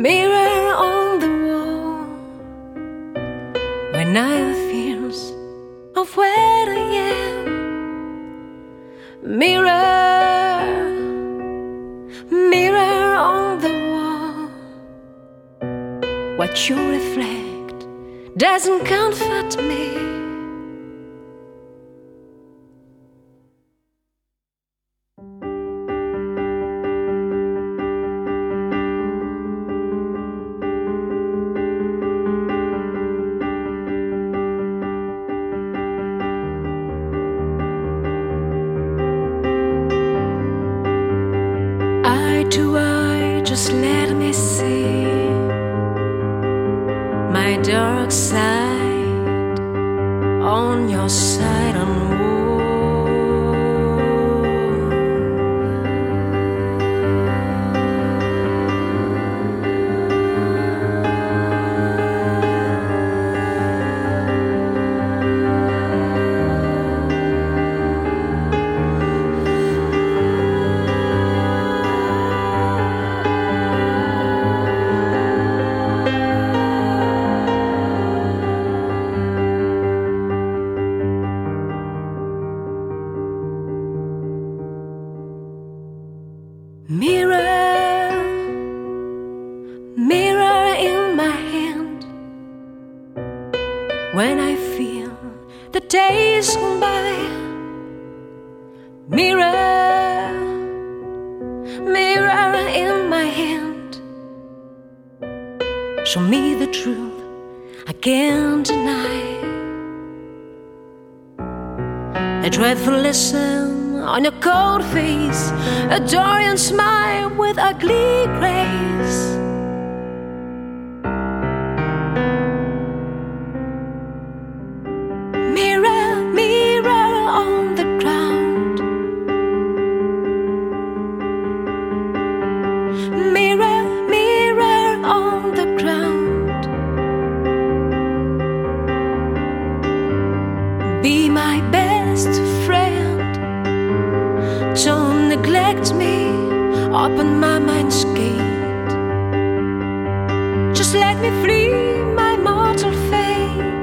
mirror on the wall when I feel of where I am. Mirror, mirror on the wall, what you reflect doesn't comfort me. Dark side Mirror, mirror in my hand. When I feel the days go by, mirror, mirror in my hand. Show me the truth I can't deny. A dreadful lesson on your cold face, a Dorian smile with ugly grace. Mirror, mirror on the ground. Mirror, mirror on the ground. Be my best friend. Neglect me. Open my mind's gate. Just let me flee my mortal fate.